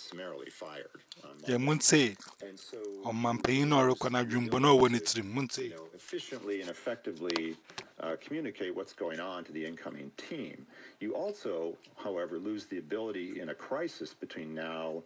summarily fired. Yeah, Munse, And so, on Mampain or when it's Munse. efficiently and effectively uh, communicate what's going on to the incoming team. You also, however, lose the ability in a crisis between now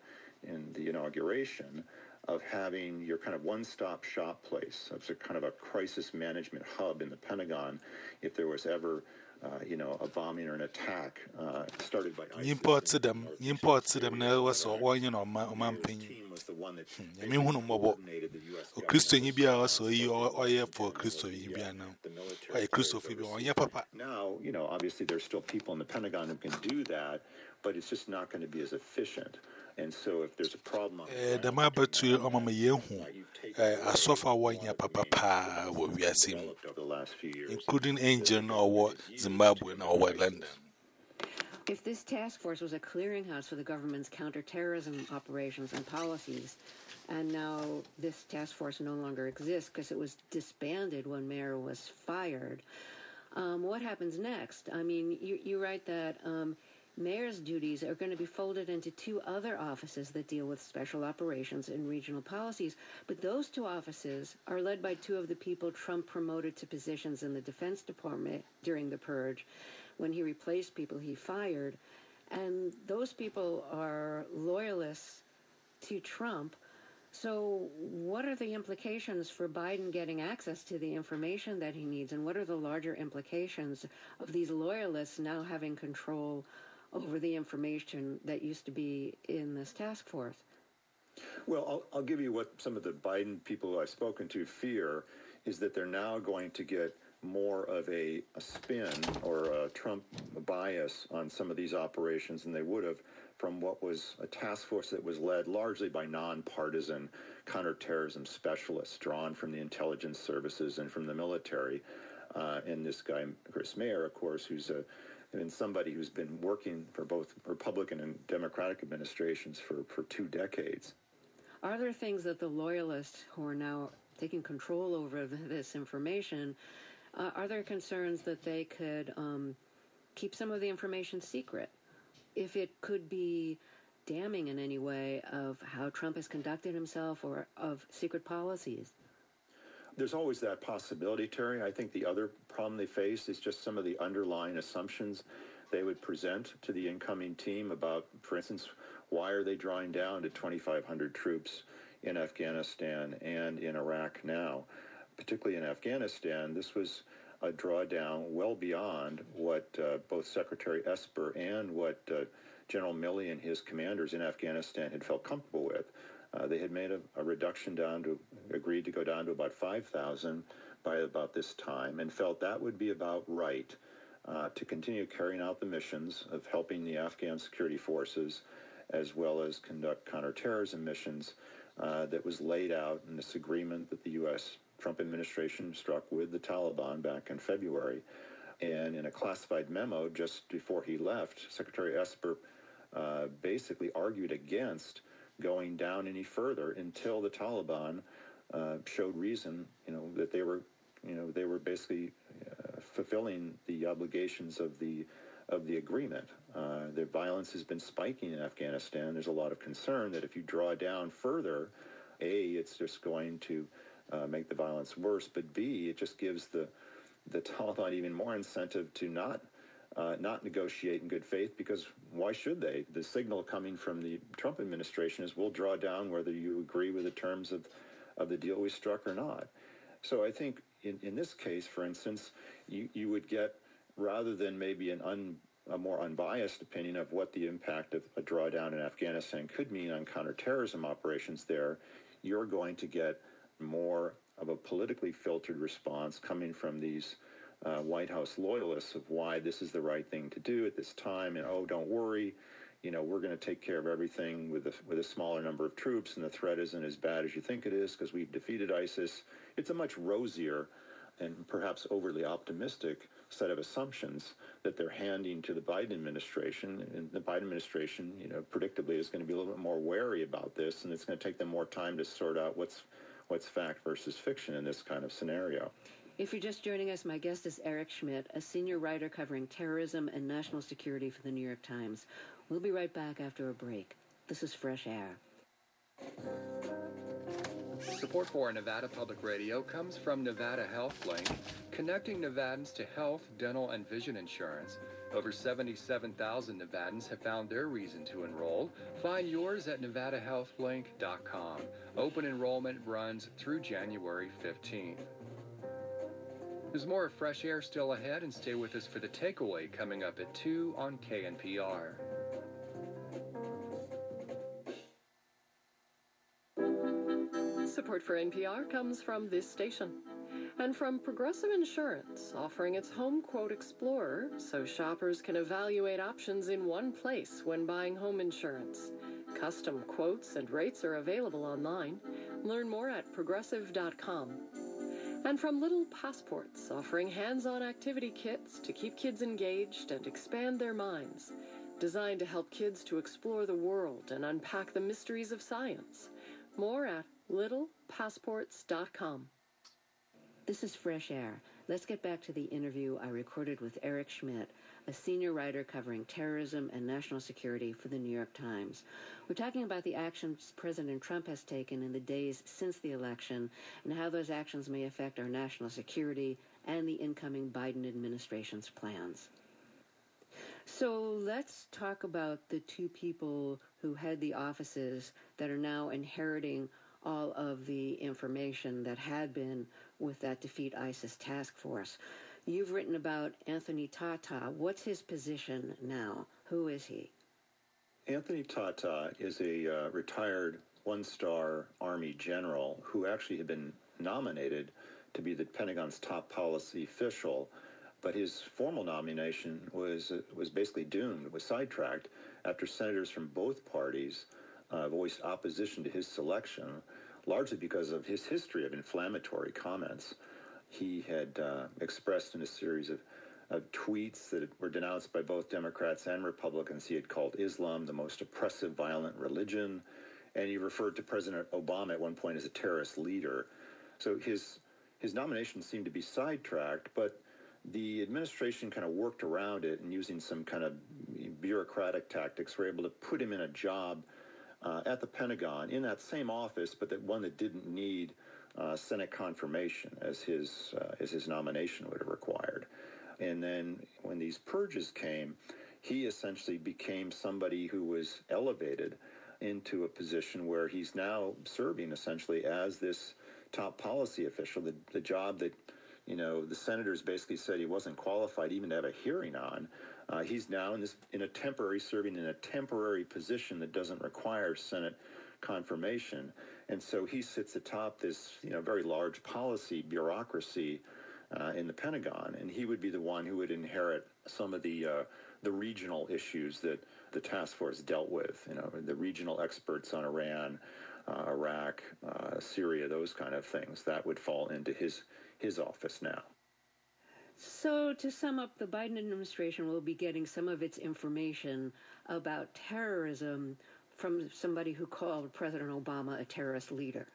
and the inauguration of having your kind of one-stop shop place. It's a kind of a crisis management hub in the Pentagon if there was ever, Uh, you know, a bombing or an attack uh, started by ISIS. Import to them, import to them, now was one, you know, Mayor's Mampain. team was the one that hmm, I mean, who know more coordinated the US O oh, Christo government yi bia also response, yi the o ye Washington, for Christo yi now. the military oh, Why Christo affairs fi bi on oh, overseas. papa. Now, you know, obviously there's still people in the Pentagon who can do that, but it's just not going to be as efficient. And so if there's a problem on the Eh, the ground, mabatu o mama ye hu. you've taken Eh, away one lot ya of the papa main pa wo principles wiase mu. developed over the last few years. Including Angel no wo Zimbabwe no wo London. If this task force was a clearinghouse for the government's counterterrorism operations and policies, and now this task force no longer exists because it was disbanded when Mayor was fired, um, what happens next? I mean, you, you write that um, Mayor's duties are going to be folded into two other offices that deal with special operations and regional policies, but those two offices are led by two of the people Trump promoted to positions in the Defense Department during the purge when he replaced people he fired. And those people are loyalists to Trump. So, what are the implications for Biden getting access to the information that he needs? And what are the larger implications of these loyalists now having control over the information that used to be in this task force? Well, I'll, I'll give you what some of the Biden people I've spoken to fear is that they're now going to get more of a, a spin or a Trump bias on some of these operations than they would have from what was a task force that was led largely by nonpartisan counterterrorism specialists drawn from the intelligence services and from the military. Uh, and this guy, Chris Maier, of course, who's a been somebody who's been working for both Republican and Democratic administrations for, for two decades. Are there things that the loyalists who are now taking control over th- this information, uh, are there concerns that they could um, keep some of the information secret if it could be damning in any way of how Trump has conducted himself or of secret policies? There's always that possibility, Terry. I think the other problem they face is just some of the underlying assumptions they would present to the incoming team about, for instance, why are they drawing down to 2,500 troops in Afghanistan and in Iraq now? Particularly in Afghanistan, this was a drawdown well beyond what uh, both Secretary Esper and what uh, General Milley and his commanders in Afghanistan had felt comfortable with. Uh, they had made a, a, reduction down to, agreed to go down to about 5,000 by about this time, and felt that would be about right uh, to continue carrying out the missions of helping the Afghan security forces as well as conduct counterterrorism missions uh, that was laid out in this agreement that the U.S. Trump administration struck with the Taliban back in February. And in a classified memo just before he left, Secretary Esper uh, basically argued against going down any further until the Taliban uh, showed reason, you know, that they were, you know, they were basically uh, fulfilling the obligations of the of the agreement. Uh, the violence has been spiking in Afghanistan. There's a lot of concern that if you draw down further, a, it's just going to uh, make the violence worse, but b, it just gives the the Taliban even more incentive to not uh, not negotiate in good faith because why should they? The signal coming from the Trump administration is we'll draw down whether you agree with the terms of, of the deal we struck or not. So I think in, in this case, for instance, you, you would get, rather than maybe an un, a more unbiased opinion of what the impact of a drawdown in Afghanistan could mean on counterterrorism operations there, you're going to get more of a politically filtered response coming from these uh, White House loyalists of why this is the right thing to do at this time, and oh, don't worry, you know, we're going to take care of everything with a, with a smaller number of troops, and the threat isn't as bad as you think it is because we've defeated ISIS. It's a much rosier and perhaps overly optimistic set of assumptions that they're handing to the Biden administration, and the Biden administration, you know, predictably is going to be a little bit more wary about this, and it's going to take them more time to sort out what's what's fact versus fiction in this kind of scenario. If you're just joining us, my guest is Eric Schmitt, a senior writer covering terrorism and national security for the New York Times. We'll be right back after a break. This is Fresh Air. Support for Nevada Public Radio comes from Nevada Health Link, connecting Nevadans to health, dental, and vision insurance. Over 77,000 Nevadans have found their reason to enroll. Find yours at nevadahealthlink.com. Open enrollment runs through January 15th. There's more of fresh air still ahead, and stay with us for the takeaway coming up at 2 on KNPR. Support for NPR comes from this station and from Progressive Insurance, offering its Home Quote Explorer so shoppers can evaluate options in one place when buying home insurance. Custom quotes and rates are available online. Learn more at progressive.com. And from Little Passports, offering hands on activity kits to keep kids engaged and expand their minds. Designed to help kids to explore the world and unpack the mysteries of science. More at littlepassports.com. This is Fresh Air. Let's get back to the interview I recorded with Eric Schmitt, a senior writer covering terrorism and national security for the New York Times. We're talking about the actions President Trump has taken in the days since the election and how those actions may affect our national security and the incoming Biden administration's plans. So let's talk about the two people who had the offices that are now inheriting all of the information that had been with that Defeat ISIS task force. You've written about Anthony Tata. What's his position now? Who is he? Anthony Tata is a uh, retired one star Army general who actually had been nominated to be the Pentagon's top policy official. But his formal nomination was uh, was basically doomed, was sidetracked after senators from both parties uh, voiced opposition to his selection, largely because of his history of inflammatory comments. He had uh, expressed in a series of, of tweets that were denounced by both Democrats and Republicans. He had called Islam the most oppressive, violent religion, and he referred to President Obama at one point as a terrorist leader. So his his nomination seemed to be sidetracked, but the administration kind of worked around it and using some kind of bureaucratic tactics were able to put him in a job uh, at the Pentagon in that same office, but that one that didn't need uh, Senate confirmation as his uh, as his nomination would have required. And then when these purges came, he essentially became somebody who was elevated into a position where he's now serving essentially as this top policy official, the, the job that you know the senators basically said he wasn't qualified even to have a hearing on. Uh, he's now in this in a temporary serving in a temporary position that doesn't require Senate confirmation, and so he sits atop this you know very large policy bureaucracy uh, in the Pentagon, and he would be the one who would inherit some of the uh, the regional issues that the task force dealt with. You know, the regional experts on Iran, uh, Iraq, uh, Syria, those kind of things. That would fall into his his office now. So, to sum up, the Biden administration will be getting some of its information about terrorism from somebody who called President Obama a terrorist leader.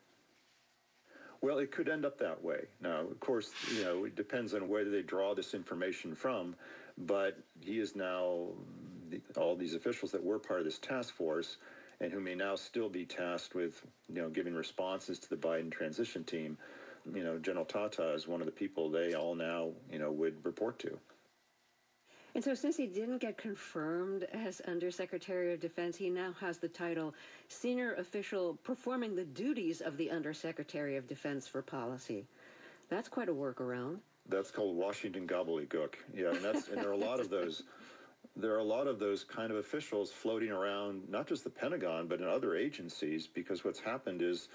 Well, it could end up that way. Now, of course, you know, it depends on where they draw this information from, but he is now, all these officials that were part of this task force and who may now still be tasked with, you know, giving responses to the Biden transition team you know, General Tata is one of the people they all now, you know, would report to. And so, since he didn't get confirmed as Undersecretary of Defense, he now has the title Senior Official Performing the Duties of the Undersecretary of Defense for Policy. That's quite a workaround. That's called Washington gobbledygook. Yeah, and that's and there are a lot of those. There are a lot of those kind of officials floating around, not just the Pentagon, but in other agencies, because what's happened is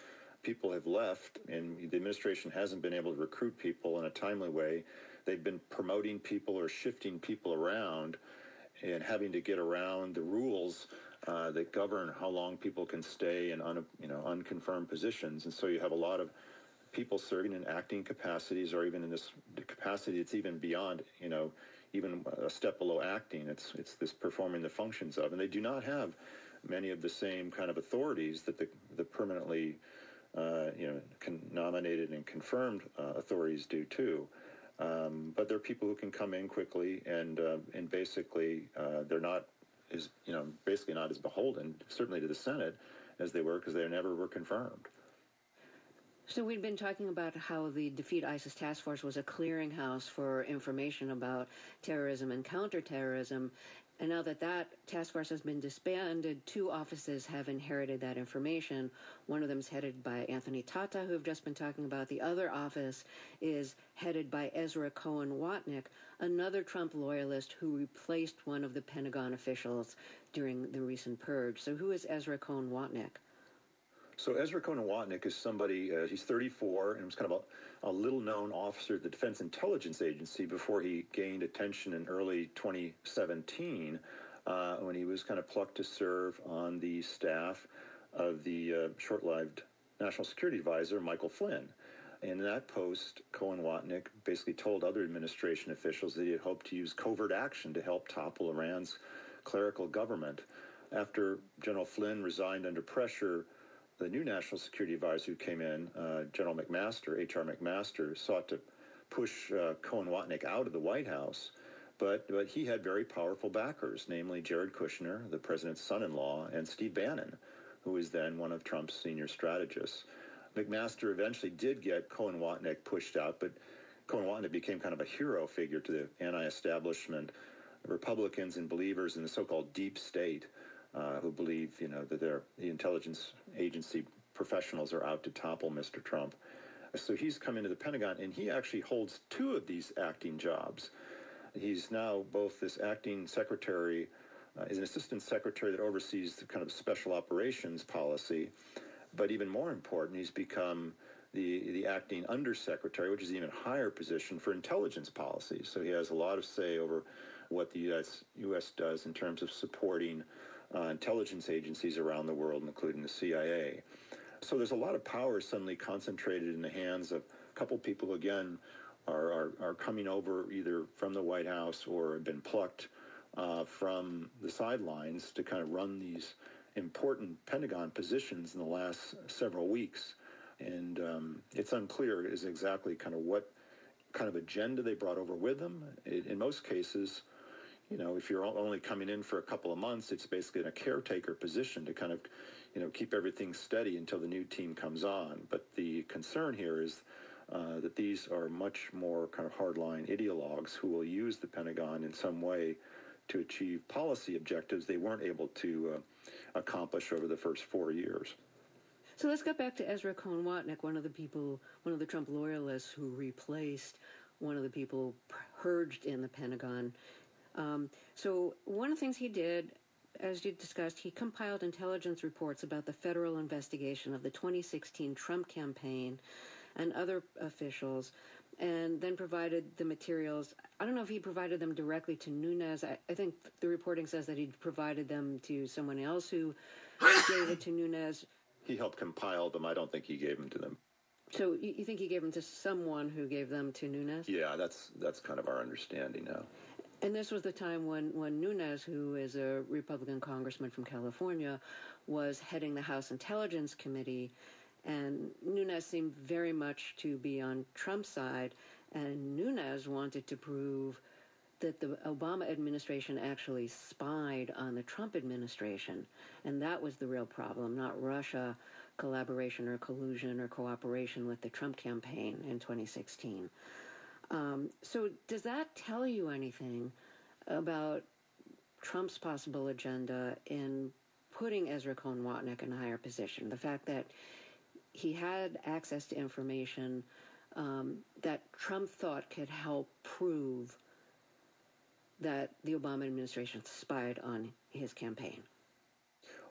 people have left and the administration hasn't been able to recruit people in a timely way. They've been promoting people or shifting people around and having to get around the rules uh, that govern how long people can stay in un, you know unconfirmed positions. And so you have a lot of people serving in acting capacities or even in this capacity it's even beyond you know even a step below acting. It's it's this performing the functions of, and they do not have many of the same kind of authorities that the the permanently uh, you know, con- nominated and confirmed uh, authorities do too. Um, but there are people who can come in quickly, and uh, and basically uh, they're not as you know basically not as beholden, certainly to the Senate, as they were because they never were confirmed. So we'd been talking about how the Defeat ISIS Task Force was a clearinghouse for information about terrorism and counterterrorism. And now that that task force has been disbanded, two offices have inherited that information. One of them is headed by Anthony Tata, who we've just been talking about. The other office is headed by Ezra Cohen Watnick, another Trump loyalist who replaced one of the Pentagon officials during the recent purge. So who is Ezra Cohen Watnick? So Ezra Cohen Watnick is somebody, uh, he's 34 and was kind of a, a little known officer at the Defense Intelligence Agency before he gained attention in early 2017 uh, when he was kind of plucked to serve on the staff of the uh, short lived National Security Advisor, Michael Flynn. In that post, Cohen Watnick basically told other administration officials that he had hoped to use covert action to help topple Iran's clerical government. After General Flynn resigned under pressure, the new national security advisor who came in, uh, General McMaster, H.R. McMaster, sought to push uh, Cohen Watnick out of the White House. But, but he had very powerful backers, namely Jared Kushner, the president's son in law, and Steve Bannon, who was then one of Trump's senior strategists. McMaster eventually did get Cohen Watnick pushed out, but Cohen Watnick became kind of a hero figure to the anti establishment Republicans and believers in the so called deep state uh, who believe, you know, that they're, the intelligence agency professionals are out to topple Mr. Trump. So he's come into the Pentagon, and he actually holds two of these acting jobs. He's now both this acting secretary, uh, is an assistant secretary that oversees the kind of special operations policy, but even more important, he's become the the acting undersecretary, which is an even higher position for intelligence policy. So he has a lot of say over what the U.S. U.S. does in terms of supporting uh, intelligence agencies around the world, including the CIA. So there's a lot of power suddenly concentrated in the hands of a couple people again, are, are, are coming over either from the White House or have been plucked uh, from the sidelines to kind of run these important Pentagon positions in the last several weeks. And um, it's unclear is exactly kind of what kind of agenda they brought over with them. It, in most cases, you know, if you're only coming in for a couple of months, it's basically in a caretaker position to kind of, you know, keep everything steady until the new team comes on. But the concern here is uh, that these are much more kind of hardline ideologues who will use the Pentagon in some way to achieve policy objectives they weren't able to uh, accomplish over the first four years. So let's get back to Ezra Cohen Watnick, one of the people, one of the Trump loyalists who replaced one of the people purged in the Pentagon um, so one of the things he did, as you discussed, he compiled intelligence reports about the federal investigation of the 2016 Trump campaign and other officials, and then provided the materials. I don't know if he provided them directly to Nunes. I, I think the reporting says that he provided them to someone else who gave it to Nunes. He helped compile them. I don't think he gave them to them. So you, you think he gave them to someone who gave them to Nunes? Yeah, that's that's kind of our understanding now. And this was the time when, when Nunes, who is a Republican congressman from California, was heading the House Intelligence Committee. And Nunes seemed very much to be on Trump's side. And Nunes wanted to prove that the Obama administration actually spied on the Trump administration. And that was the real problem, not Russia collaboration or collusion or cooperation with the Trump campaign in 2016. Um, so, does that tell you anything about Trump's possible agenda in putting Ezra Cohen Watnick in a higher position? The fact that he had access to information um, that Trump thought could help prove that the Obama administration spied on his campaign.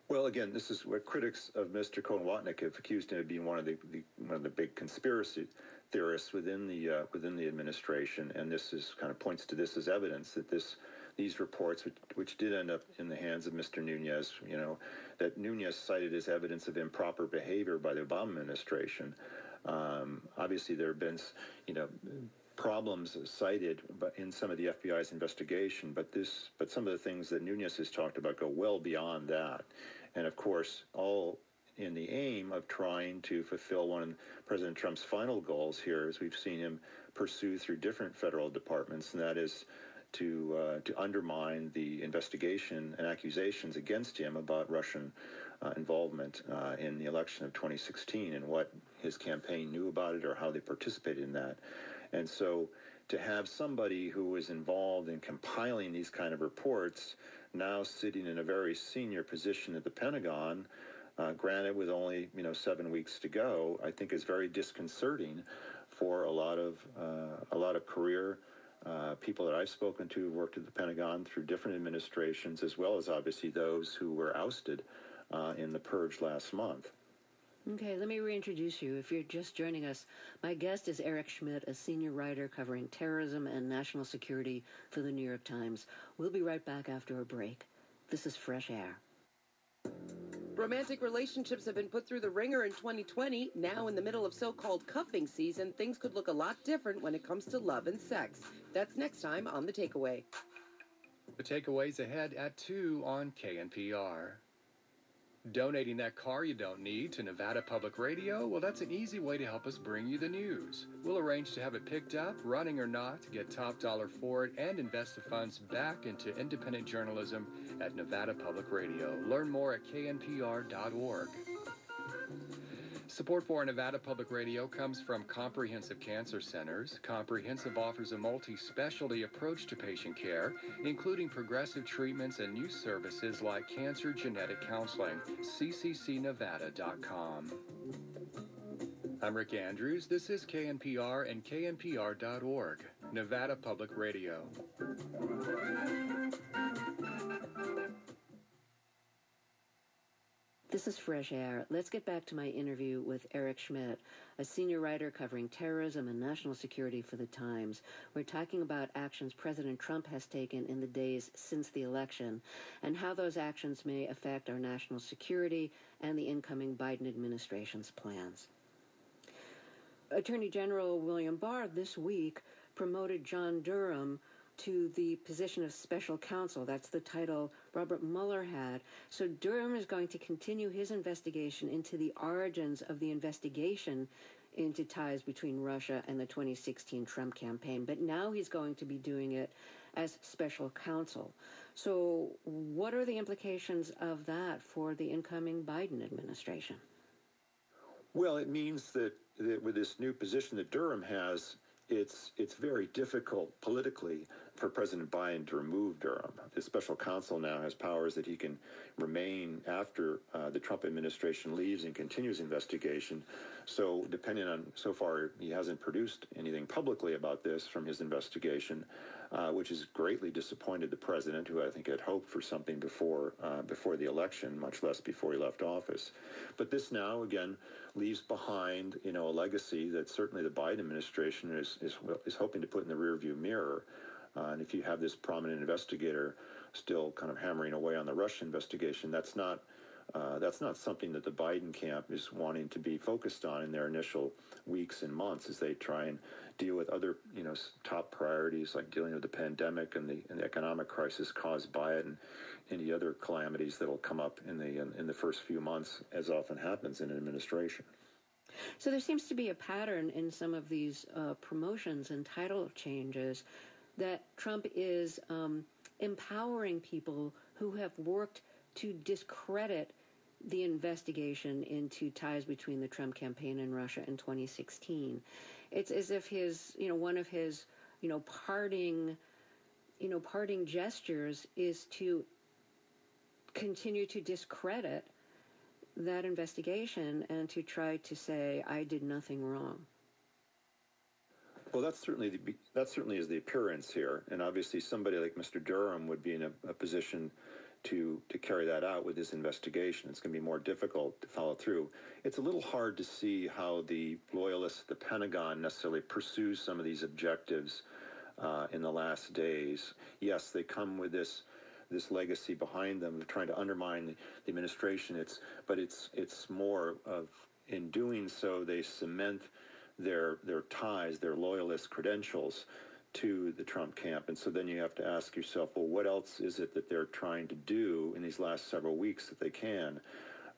Well, again, this is what critics of Mr. Cohen Watnick have accused him of being one of the, the one of the big conspiracy theorists within the uh, within the administration, and this is kind of points to this as evidence that this these reports, which, which did end up in the hands of Mr. Nunes, you know, that Nunes cited as evidence of improper behavior by the Obama administration. Um, obviously, there have been, you know, problems cited in some of the FBI's investigation, but this, but some of the things that Nunes has talked about go well beyond that, and of course, all in the aim of trying to fulfill one of President Trump's final goals here, as we've seen him pursue through different federal departments, and that is to uh, to undermine the investigation and accusations against him about Russian uh, involvement uh, in the election of 2016 and what his campaign knew about it or how they participated in that. And so to have somebody who was involved in compiling these kind of reports now sitting in a very senior position at the Pentagon, uh, granted with only you know seven weeks to go, I think is very disconcerting for a lot of uh, a lot of career uh, people that I've spoken to who worked at the Pentagon through different administrations, as well as obviously those who were ousted uh, in the purge last month. Okay, let me reintroduce you. If you're just joining us, my guest is Eric Schmitt, a senior writer covering terrorism and national security for the New York Times. We'll be right back after a break. This is Fresh Air. Romantic relationships have been put through the wringer in 2020. Now, in the middle of so called cuffing season, things could look a lot different when it comes to love and sex. That's next time on The Takeaway. The takeaways ahead at 2 on KNPR. Donating that car you don't need to Nevada Public Radio? Well, that's an easy way to help us bring you the news. We'll arrange to have it picked up, running or not, to get top dollar for it, and invest the funds back into independent journalism at Nevada Public Radio. Learn more at knpr.org. Support for Nevada Public Radio comes from Comprehensive Cancer Centers. Comprehensive offers a multi specialty approach to patient care, including progressive treatments and new services like cancer genetic counseling. CCCNevada.com. I'm Rick Andrews. This is KNPR and KNPR.org, Nevada Public Radio. This is Fresh Air. Let's get back to my interview with Eric Schmitt, a senior writer covering terrorism and national security for the Times. We're talking about actions President Trump has taken in the days since the election and how those actions may affect our national security and the incoming Biden administration's plans. Attorney General William Barr this week promoted John Durham to the position of special counsel. That's the title Robert Mueller had. So Durham is going to continue his investigation into the origins of the investigation into ties between Russia and the 2016 Trump campaign. But now he's going to be doing it as special counsel. So, what are the implications of that for the incoming Biden administration? Well, it means that, that with this new position that Durham has, it's it's very difficult politically for President Biden to remove Durham. The special counsel now has powers that he can remain after uh, the Trump administration leaves and continues investigation. So, depending on so far, he hasn't produced anything publicly about this from his investigation, uh, which has greatly disappointed the president, who I think had hoped for something before uh, before the election, much less before he left office. But this now again leaves behind, you know, a legacy that certainly the Biden administration is is, is hoping to put in the rearview mirror. Uh, and if you have this prominent investigator still kind of hammering away on the Russia investigation, that's not uh, that's not something that the Biden camp is wanting to be focused on in their initial weeks and months as they try and deal with other, you know, top priorities like dealing with the pandemic and the, and the economic crisis caused by it, and any other calamities that will come up in the in, in the first few months, as often happens in an administration. So there seems to be a pattern in some of these uh, promotions and title changes that Trump is um, empowering people who have worked to discredit the investigation into ties between the Trump campaign and Russia in 2016. It's as if his, you know, one of his, you know, parting, you know, parting gestures is to continue to discredit that investigation and to try to say I did nothing wrong. Well, that's certainly the, that certainly is the appearance here, and obviously somebody like Mr. Durham would be in a, a position to to carry that out with this investigation. It's going to be more difficult to follow through. It's a little hard to see how the loyalists, the Pentagon, necessarily pursue some of these objectives uh, in the last days. Yes, they come with this this legacy behind them of trying to undermine the, the administration. It's but it's it's more of in doing so they cement their their ties, their loyalist credentials to the Trump camp. And so then you have to ask yourself, well, what else is it that they're trying to do in these last several weeks that they can?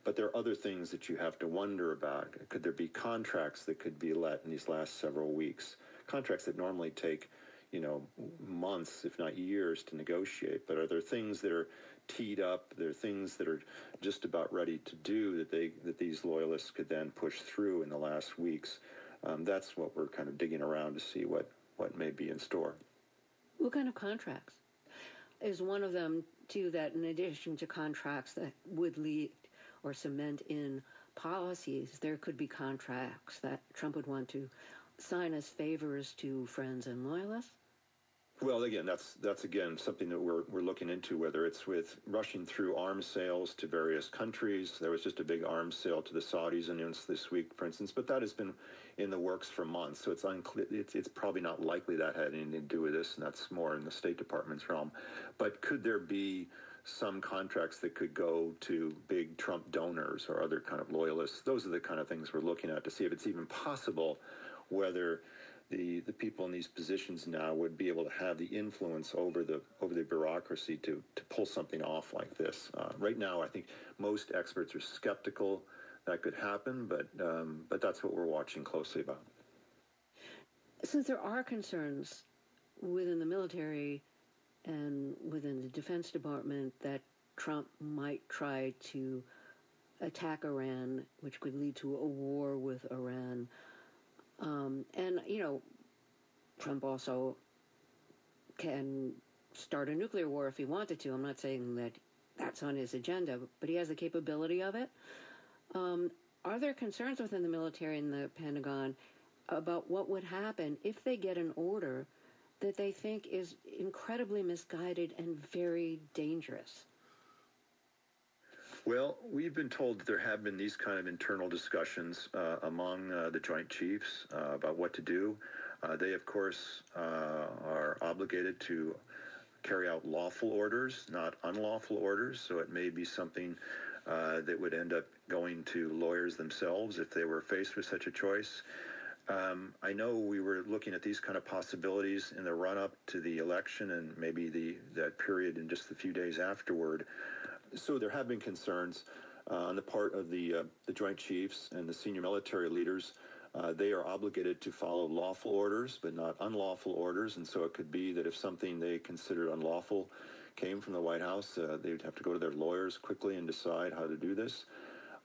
But there are other things that you have to wonder about. Could there be contracts that could be let in these last several weeks? Contracts that normally take, you know, months, if not years, to negotiate. But are there things that are teed up? There are things that are just about ready to do that they that these loyalists could then push through in the last weeks. Um, that's what we're kind of digging around to see what what may be in store. What kind of contracts? Is one of them too that in addition to contracts that would lead or cement in policies, there could be contracts that Trump would want to sign as favors to friends and loyalists? Well, again, that's that's again something that we're we're looking into. Whether it's with rushing through arms sales to various countries, there was just a big arms sale to the Saudis announced this week, for instance. But that has been in the works for months, so it's unclear. It's it's probably not likely that had anything to do with this, and that's more in the State Department's realm. But could there be some contracts that could go to big Trump donors or other kind of loyalists? Those are the kind of things we're looking at to see if it's even possible. Whether the, the people in these positions now would be able to have the influence over the over the bureaucracy to, to pull something off like this. Uh, right now, I think most experts are skeptical that could happen, but um, but that's what we're watching closely about. Since there are concerns within the military and within the Defense Department that Trump might try to attack Iran, which could lead to a war with Iran. Um, and, you know, Trump also can start a nuclear war if he wanted to. I'm not saying that that's on his agenda, but he has the capability of it. Um, are there concerns within the military and the Pentagon about what would happen if they get an order that they think is incredibly misguided and very dangerous? Well, we've been told that there have been these kind of internal discussions uh, among uh, the Joint Chiefs uh, about what to do. Uh, they, of course, uh, are obligated to carry out lawful orders, not unlawful orders. So it may be something uh, that would end up going to lawyers themselves if they were faced with such a choice. Um, I know we were looking at these kind of possibilities in the run up to the election and maybe the that period in just the few days afterward. So there have been concerns uh, on the part of the uh, the Joint Chiefs and the senior military leaders. Uh, they are obligated to follow lawful orders, but not unlawful orders. And so it could be that if something they considered unlawful came from the White House, uh, they would have to go to their lawyers quickly and decide how to do this.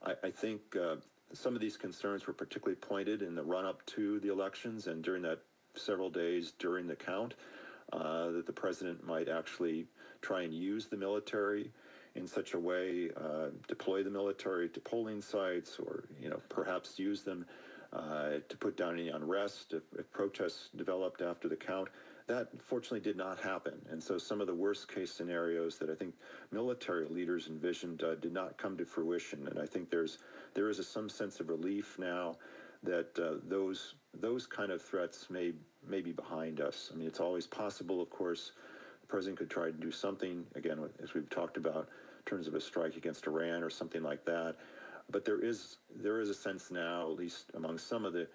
I, I think uh, some of these concerns were particularly pointed in the run up to the elections and during that several days during the count. Uh, that the president might actually try and use the military in such a way, uh, deploy the military to polling sites, or you know perhaps use them uh, to put down any unrest if, if, protests developed after the count. That fortunately did not happen, and so some of the worst case scenarios that I think military leaders envisioned uh, did not come to fruition. And I think there's there is a, some sense of relief now that uh, those those kind of threats may may be behind us. I mean, it's always possible, of course president could try to do something, again, as we've talked about, in terms of a strike against Iran or something like that. But there is there is a sense now, at least among some of the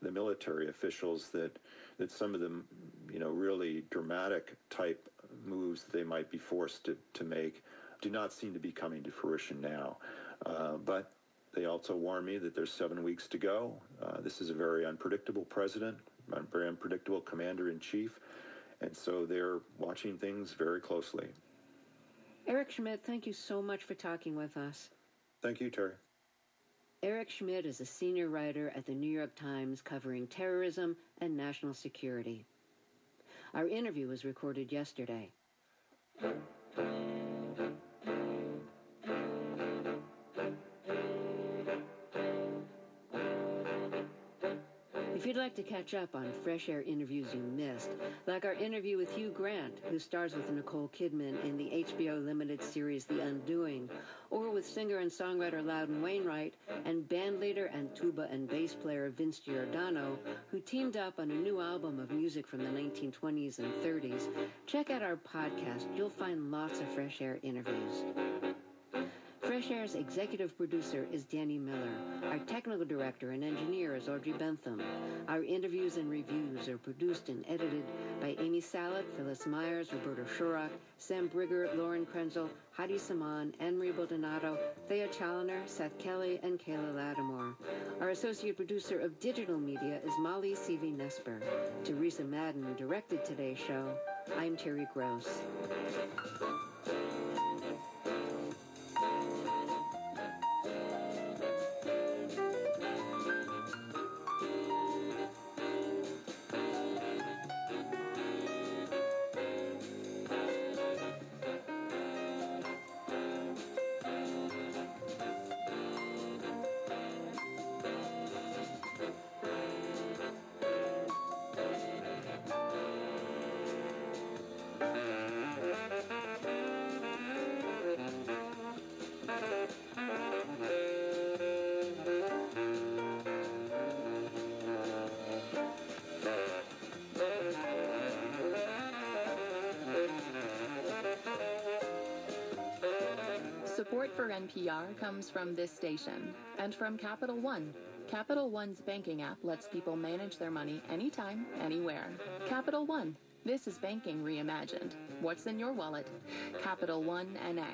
the military officials, that that some of the you know really dramatic type moves that they might be forced to, to make do not seem to be coming to fruition now. Uh, but they also warn me that there's seven weeks to go. Uh, this is a very unpredictable president, very unpredictable commander in chief. And so they're watching things very closely. Eric Schmitt, thank you so much for talking with us. Thank you, Terry. Eric Schmitt is a senior writer at the New York Times covering terrorism and national security. Our interview was recorded yesterday. You'd like to catch up on fresh air interviews you missed, like our interview with Hugh Grant, who stars with Nicole Kidman in the HBO limited series The Undoing, or with singer and songwriter Loudon Wainwright and bandleader and tuba and bass player Vince Giordano, who teamed up on a new album of music from the 1920s and 30s, check out our podcast. You'll find lots of fresh air interviews. FreshAir's executive producer is Danny Miller. Our technical director and engineer is Audrey Bentham. Our interviews and reviews are produced and edited by Amy Salet, Phyllis Myers, Roberta Shurock, Sam Brigger, Lauren Krenzel, Heidi Saman, Anne-Marie Baldonado, Thea Challoner, Seth Kelly, and Kayla Lattimore. Our associate producer of digital media is Molly Seavey Nesper. Teresa Madden directed today's show. I'm Terry Gross. Support for NPR comes from this station and from Capital One. Capital One's banking app lets people manage their money anytime, anywhere. Capital One. This is banking reimagined. What's in your wallet? Capital One NA.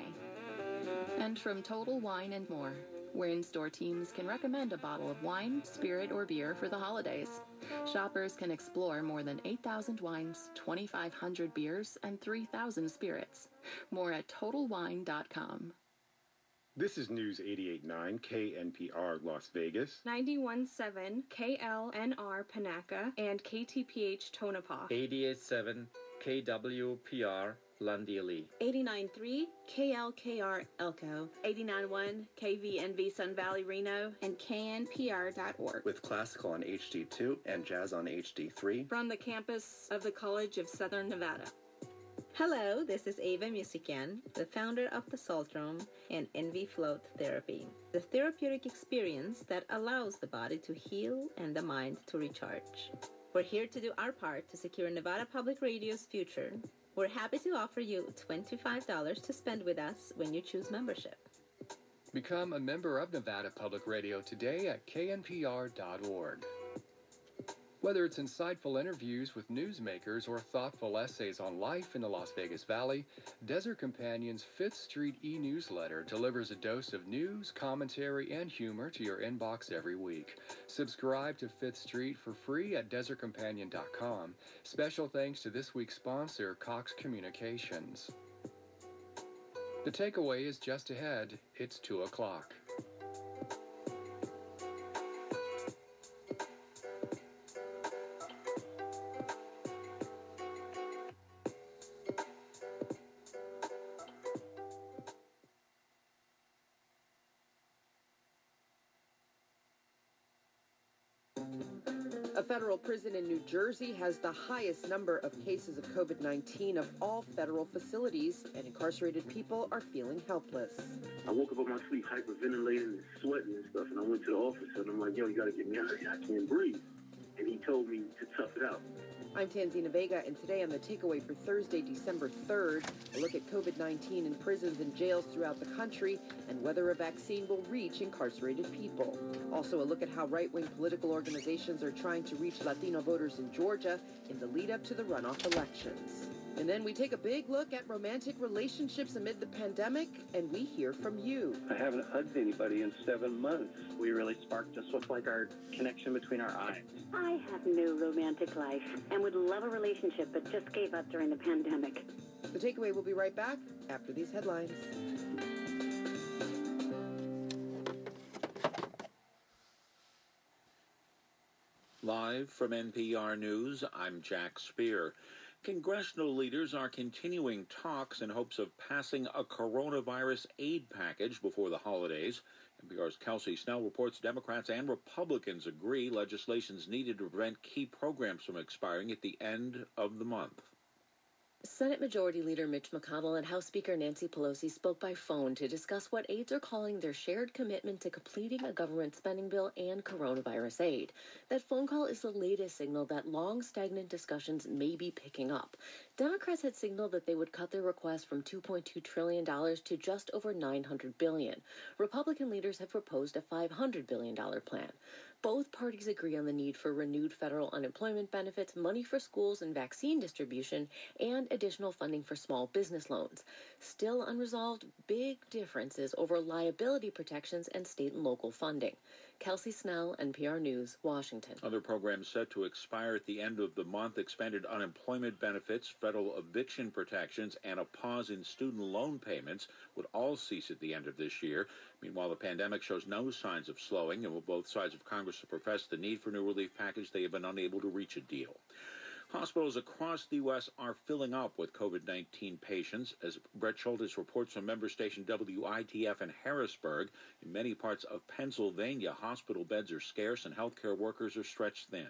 And from Total Wine and More, where in store teams can recommend a bottle of wine, spirit, or beer for the holidays. Shoppers can explore more than 8,000 wines, 2,500 beers, and 3,000 spirits. More at TotalWine.com. This is News 88.9 KNPR Las Vegas. 91.7 KLNR Panaca and KTPH Tonopah. 88.7 KWPR Lundy 89.3 KLKR Elko. 89.1 KVNV Sun Valley Reno and KNPR.org. With classical on HD2 and jazz on HD3. From the campus of the College of Southern Nevada. Hello, this is Ava Musican, the founder of the Saltrum and Envy Float Therapy, the therapeutic experience that allows the body to heal and the mind to recharge. We're here to do our part to secure Nevada Public Radio's future. We're happy to offer you $25 to spend with us when you choose membership. Become a member of Nevada Public Radio today at knpr.org. Whether it's insightful interviews with newsmakers or thoughtful essays on life in the Las Vegas Valley, Desert Companion's Fifth Street e newsletter delivers a dose of news, commentary, and humor to your inbox every week. Subscribe to Fifth Street for free at desertcompanion.com. Special thanks to this week's sponsor, Cox Communications. The takeaway is just ahead. It's 2 o'clock. Jersey has the highest number of cases of COVID 19 of all federal facilities, and incarcerated people are feeling helpless. I woke up on my sleep hyperventilating and sweating and stuff, and I went to the office and I'm like, yo, you gotta get me out of here. I can't breathe. And he told me to tough it out. I'm Tanzina Vega, and today on the takeaway for Thursday, December 3rd, a look at COVID 19 in prisons and jails throughout the country and whether a vaccine will reach incarcerated people. Also, a look at how right wing political organizations are trying to reach Latino voters in Georgia in the lead up to the runoff elections. And then we take a big look at romantic relationships amid the pandemic, and we hear from you. I haven't hugged anybody in seven months. We really sparked just with like our connection between our eyes. I have no romantic life and would love a relationship, but just gave up during the pandemic. The takeaway will be right back after these headlines. Live from NPR News, I'm Jack Speer. Congressional leaders are continuing talks in hopes of passing a coronavirus aid package before the holidays. NPR's Kelsey Snell reports Democrats and Republicans agree legislation is needed to prevent key programs from expiring at the end of the month. Senate Majority Leader Mitch McConnell and House Speaker Nancy Pelosi spoke by phone to discuss what aides are calling their shared commitment to completing a government spending bill and coronavirus aid. That phone call is the latest signal that long stagnant discussions may be picking up. Democrats had signaled that they would cut their request from 2.2 trillion dollars to just over 900 billion. Republican leaders have proposed a 500 billion dollar plan. Both parties agree on the need for renewed federal unemployment benefits, money for schools and vaccine distribution, and additional funding for small business loans. Still unresolved, big differences over liability protections and state and local funding. Kelsey Snell, NPR News, Washington. Other programs set to expire at the end of the month expanded unemployment benefits, federal eviction protections, and a pause in student loan payments would all cease at the end of this year. Meanwhile, the pandemic shows no signs of slowing, and while both sides of Congress have professed the need for new relief package, they have been unable to reach a deal. Hospitals across the U.S. are filling up with COVID 19 patients. As Brett Sholtis reports from member station WITF in Harrisburg, in many parts of Pennsylvania, hospital beds are scarce and healthcare workers are stretched thin.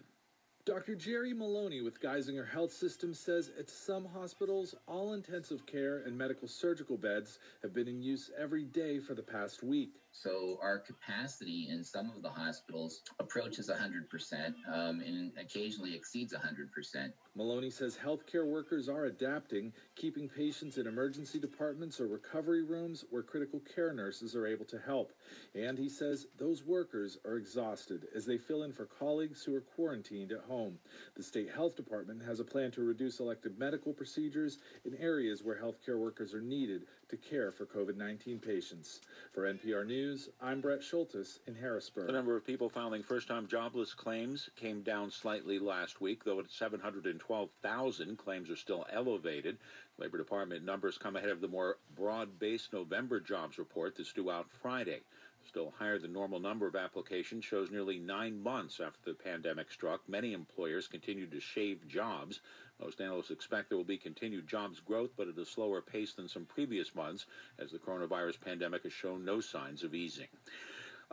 Dr. Jerry Maloney with Geisinger Health System says at some hospitals, all intensive care and medical surgical beds have been in use every day for the past week. So our capacity in some of the hospitals approaches 100% um, and occasionally exceeds 100%. Maloney says healthcare workers are adapting, keeping patients in emergency departments or recovery rooms where critical care nurses are able to help. And he says those workers are exhausted as they fill in for colleagues who are quarantined at home. The state health department has a plan to reduce elective medical procedures in areas where healthcare workers are needed to care for COVID 19 patients. For NPR News, I'm Brett Sholtis in Harrisburg. The number of people filing first time jobless claims came down slightly last week, though at 712,000, claims are still elevated. Labor Department numbers come ahead of the more broad based November jobs report that's due out Friday. Still higher than normal number of applications shows nearly nine months after the pandemic struck. Many employers continued to shave jobs. Most analysts expect there will be continued jobs growth, but at a slower pace than some previous months, as the coronavirus pandemic has shown no signs of easing.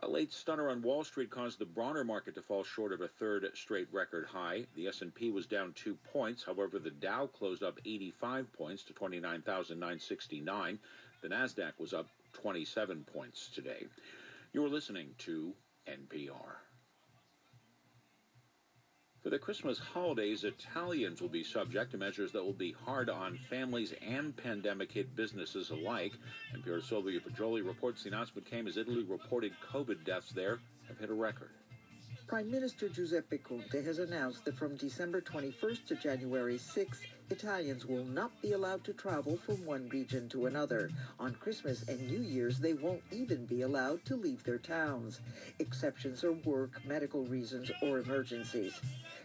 A late stunner on Wall Street caused the Bronner market to fall short of a third straight record high. The S&P was down 2 points. However, the Dow closed up 85 points to 29,969. The Nasdaq was up 27 points today. You're listening to NPR. The Christmas holidays, Italians will be subject to measures that will be hard on families and pandemic hit businesses alike. NPR's Sylvia Poggioli reports the announcement came as Italy reported COVID deaths there have hit a record. Prime Minister Giuseppe Conte has announced that from December 21st to January 6th, Italians will not be allowed to travel from one region to another. On Christmas and New Year's, they won't even be allowed to leave their towns. Exceptions are work, medical reasons, or emergencies.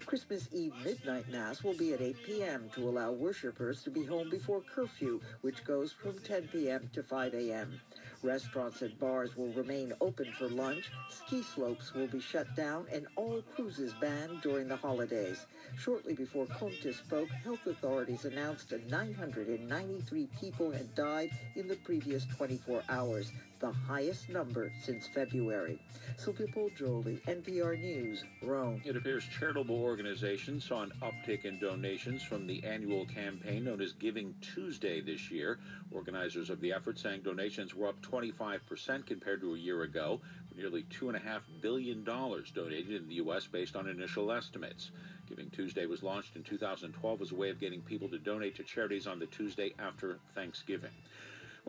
Christmas Eve midnight mass will be at 8 p.m. to allow worshippers to be home before curfew, which goes from 10 p.m. to 5 a.m. Restaurants and bars will remain open for lunch, ski slopes will be shut down, and all cruises banned during the holidays. Shortly before Conte spoke, health authorities announced that 993 people had died in the previous 24 hours, the highest number since February. Sylvia Poggioli, NPR News, Rome. It appears charitable organizations saw an uptick in donations from the annual campaign known as Giving Tuesday this year. Organizers of the effort saying donations were up 25% compared to a year ago, nearly $2.5 billion donated in the U.S. based on initial estimates. Giving Tuesday was launched in 2012 as a way of getting people to donate to charities on the Tuesday after Thanksgiving.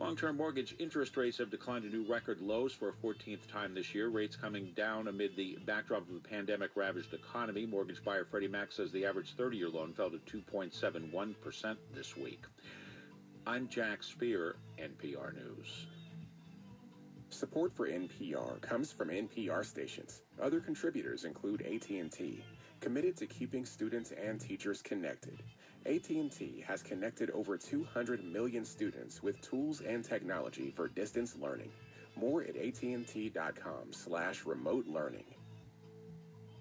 Long term mortgage interest rates have declined to new record lows for a 14th time this year. Rates coming down amid the backdrop of a pandemic ravaged economy. Mortgage buyer Freddie Mac says the average 30 year loan fell to 2.71% this week. I'm Jack Speer, NPR News. Support for NPR comes from NPR stations. Other contributors include AT&T, committed to keeping students and teachers connected. AT&T has connected over 200 million students with tools and technology for distance learning. More at AT&T.com slash remote learning.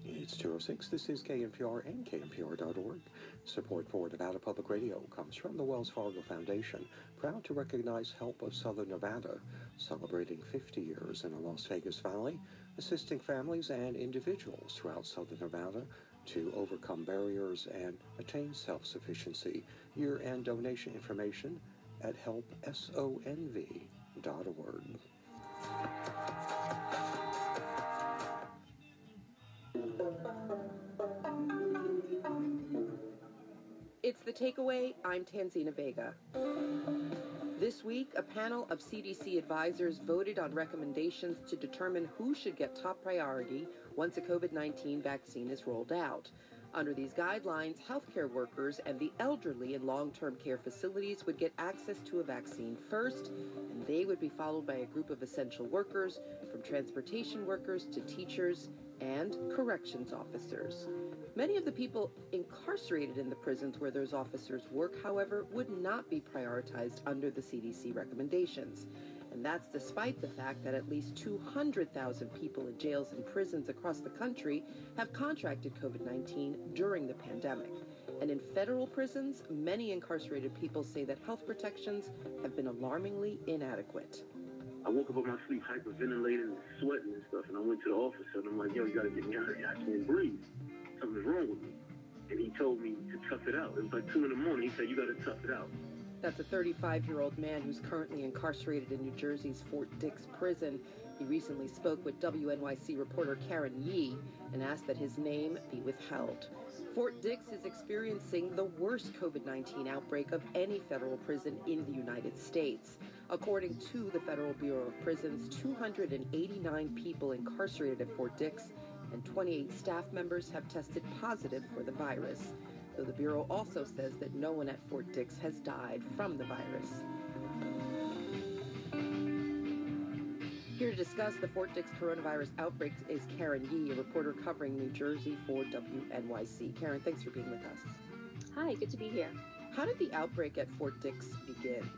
It's 206. This is KNPR and KNPR.org. Support for Nevada Public Radio comes from the Wells Fargo Foundation, proud to recognize Help of Southern Nevada, celebrating 50 years in the Las Vegas Valley, assisting families and individuals throughout Southern Nevada to overcome barriers and attain self sufficiency. Year end donation information at helpsonv.org. It's the takeaway. I'm Tanzina Vega. This week, a panel of CDC advisors voted on recommendations to determine who should get top priority once a COVID 19 vaccine is rolled out. Under these guidelines, healthcare workers and the elderly in long term care facilities would get access to a vaccine first, and they would be followed by a group of essential workers, from transportation workers to teachers and corrections officers. Many of the people incarcerated in the prisons where those officers work, however, would not be prioritized under the CDC recommendations. And that's despite the fact that at least 200,000 people in jails and prisons across the country have contracted COVID 19 during the pandemic. And in federal prisons, many incarcerated people say that health protections have been alarmingly inadequate. I woke up on my sleep hyperventilating and sweating and stuff, and I went to the officer and I'm like, yo, you gotta get me out of here. I can't breathe. Something's wrong with me. And he told me to tough it out. It was like two in the morning. He said, you gotta tough it out. That's a 35 year old man who's currently incarcerated in New Jersey's Fort Dix prison. He recently spoke with WNYC reporter Karen Yi and asked that his name be withheld. Fort Dix is experiencing the worst COVID 19 outbreak of any federal prison in the United States. According to the Federal Bureau of Prisons, 289 people incarcerated at Fort Dix and 28 staff members have tested positive for the virus. Though the Bureau also says that no one at Fort Dix has died from the virus. Here to discuss the Fort Dix coronavirus outbreak is Karen Yi, a reporter covering New Jersey for WNYC. Karen, thanks for being with us. Hi, good to be here. How did the outbreak at Fort Dix begin?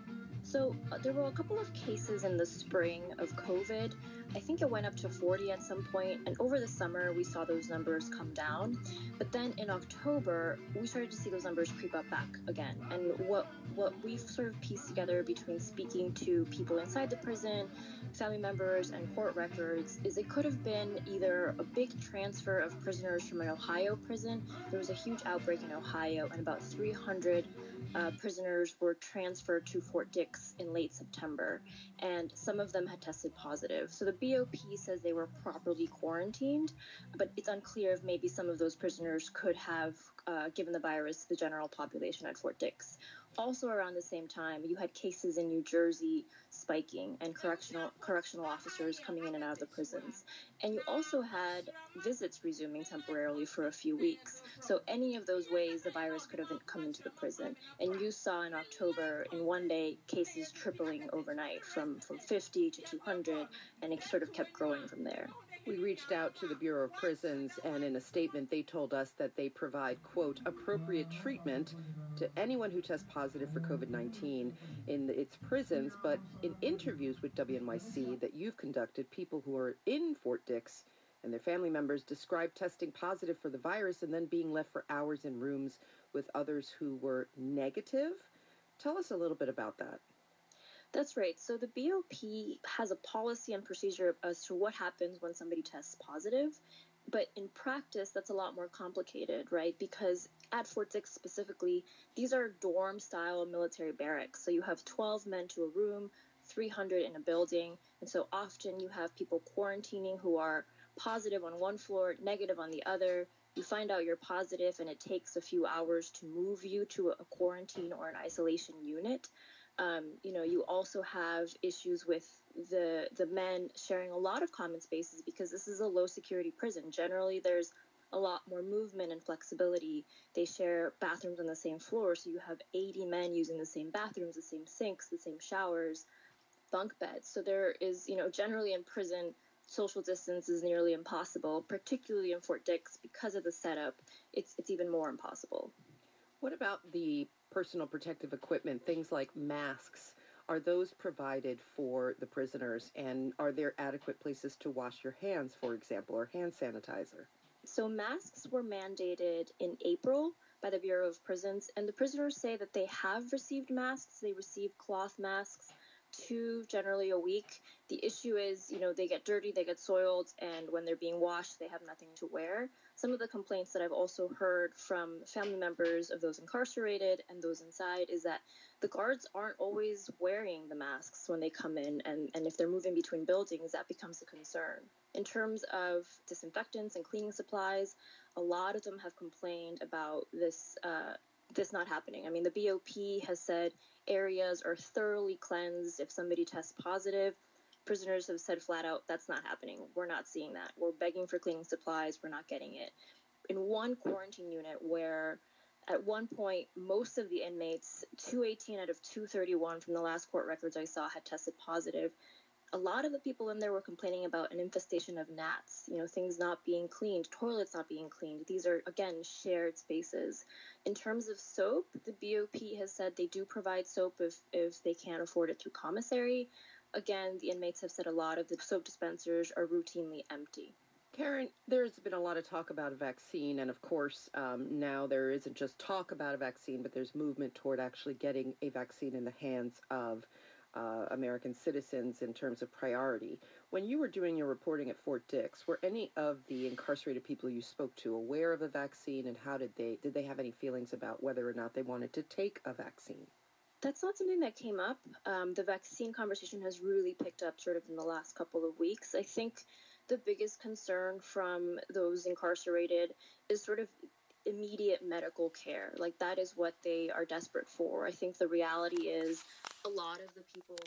So, uh, there were a couple of cases in the spring of COVID. I think it went up to 40 at some point, and over the summer we saw those numbers come down. But then in October, we started to see those numbers creep up back again. And what what we've sort of pieced together between speaking to people inside the prison, family members, and court records is it could have been either a big transfer of prisoners from an Ohio prison. There was a huge outbreak in Ohio, and about 300 uh, prisoners were transferred to Fort Dix in late September, and some of them had tested positive. So the BOP says they were properly quarantined, but it's unclear if maybe some of those prisoners could have uh, given the virus to the general population at Fort Dix. Also, around the same time, you had cases in New Jersey spiking and correctional correctional officers coming in and out of the prisons. And you also had visits resuming temporarily for a few weeks. So any of those ways the virus could have come into the prison. And you saw in October in one day cases tripling overnight from from 50 to 200 and it sort of kept growing from there. We reached out to the Bureau of Prisons, and in a statement, they told us that they provide, quote, appropriate treatment to anyone who tests positive for COVID 19 in its prisons. But in interviews with WNYC that you've conducted, people who are in Fort Dix and their family members described testing positive for the virus and then being left for hours in rooms with others who were negative. Tell us a little bit about that. That's right. So the BOP has a policy and procedure as to what happens when somebody tests positive. But in practice, that's a lot more complicated, right? Because at Fort Dix specifically, these are dorm style military barracks. So you have 12 men to a room, 300 in a building. And so often you have people quarantining who are positive on one floor, negative on the other. You find out you're positive, and it takes a few hours to move you to a quarantine or an isolation unit. Um, you know, you also have issues with the the men sharing a lot of common spaces because this is a low security prison. Generally, there's a lot more movement and flexibility. They share bathrooms on the same floor, so you have 80 men using the same bathrooms, the same sinks, the same showers, bunk beds. So there is, you know, generally in prison, social distance is nearly impossible, particularly in Fort Dix because of the setup. It's it's even more impossible. What about the personal protective equipment, things like masks? Are those provided for the prisoners? And are there adequate places to wash your hands, for example, or hand sanitizer? So, masks were mandated in April by the Bureau of Prisons, and the prisoners say that they have received masks. They receive cloth masks, two generally a week. The issue is, you know, they get dirty, they get soiled, and when they're being washed, they have nothing to wear. Some of the complaints that I've also heard from family members of those incarcerated and those inside is that the guards aren't always wearing the masks when they come in, and, and if they're moving between buildings, that becomes a concern. In terms of disinfectants and cleaning supplies, a lot of them have complained about this. Uh, this not happening. I mean, the BOP has said areas are thoroughly cleansed if somebody tests positive. Prisoners have said flat out that's not happening. We're not seeing that. We're begging for cleaning supplies. We're not getting it. In one quarantine unit where at one point most of the inmates 218 out of 231 from the last court records i saw had tested positive a lot of the people in there were complaining about an infestation of gnats, you know, things not being cleaned, toilets not being cleaned. These are, again, shared spaces. In terms of soap, the BOP has said they do provide soap if, if they can't afford it through commissary. Again, the inmates have said a lot of the soap dispensers are routinely empty. Karen, there's been a lot of talk about a vaccine, and of course, um, now there isn't just talk about a vaccine, but there's movement toward actually getting a vaccine in the hands of uh, American citizens in terms of priority. When you were doing your reporting at Fort Dix, were any of the incarcerated people you spoke to aware of a vaccine, and how did they did they have any feelings about whether or not they wanted to take a vaccine? That's not something that came up. Um, the vaccine conversation has really picked up sort of in the last couple of weeks. I think the biggest concern from those incarcerated is sort of immediate medical care. Like that is what they are desperate for. I think the reality is a lot of the people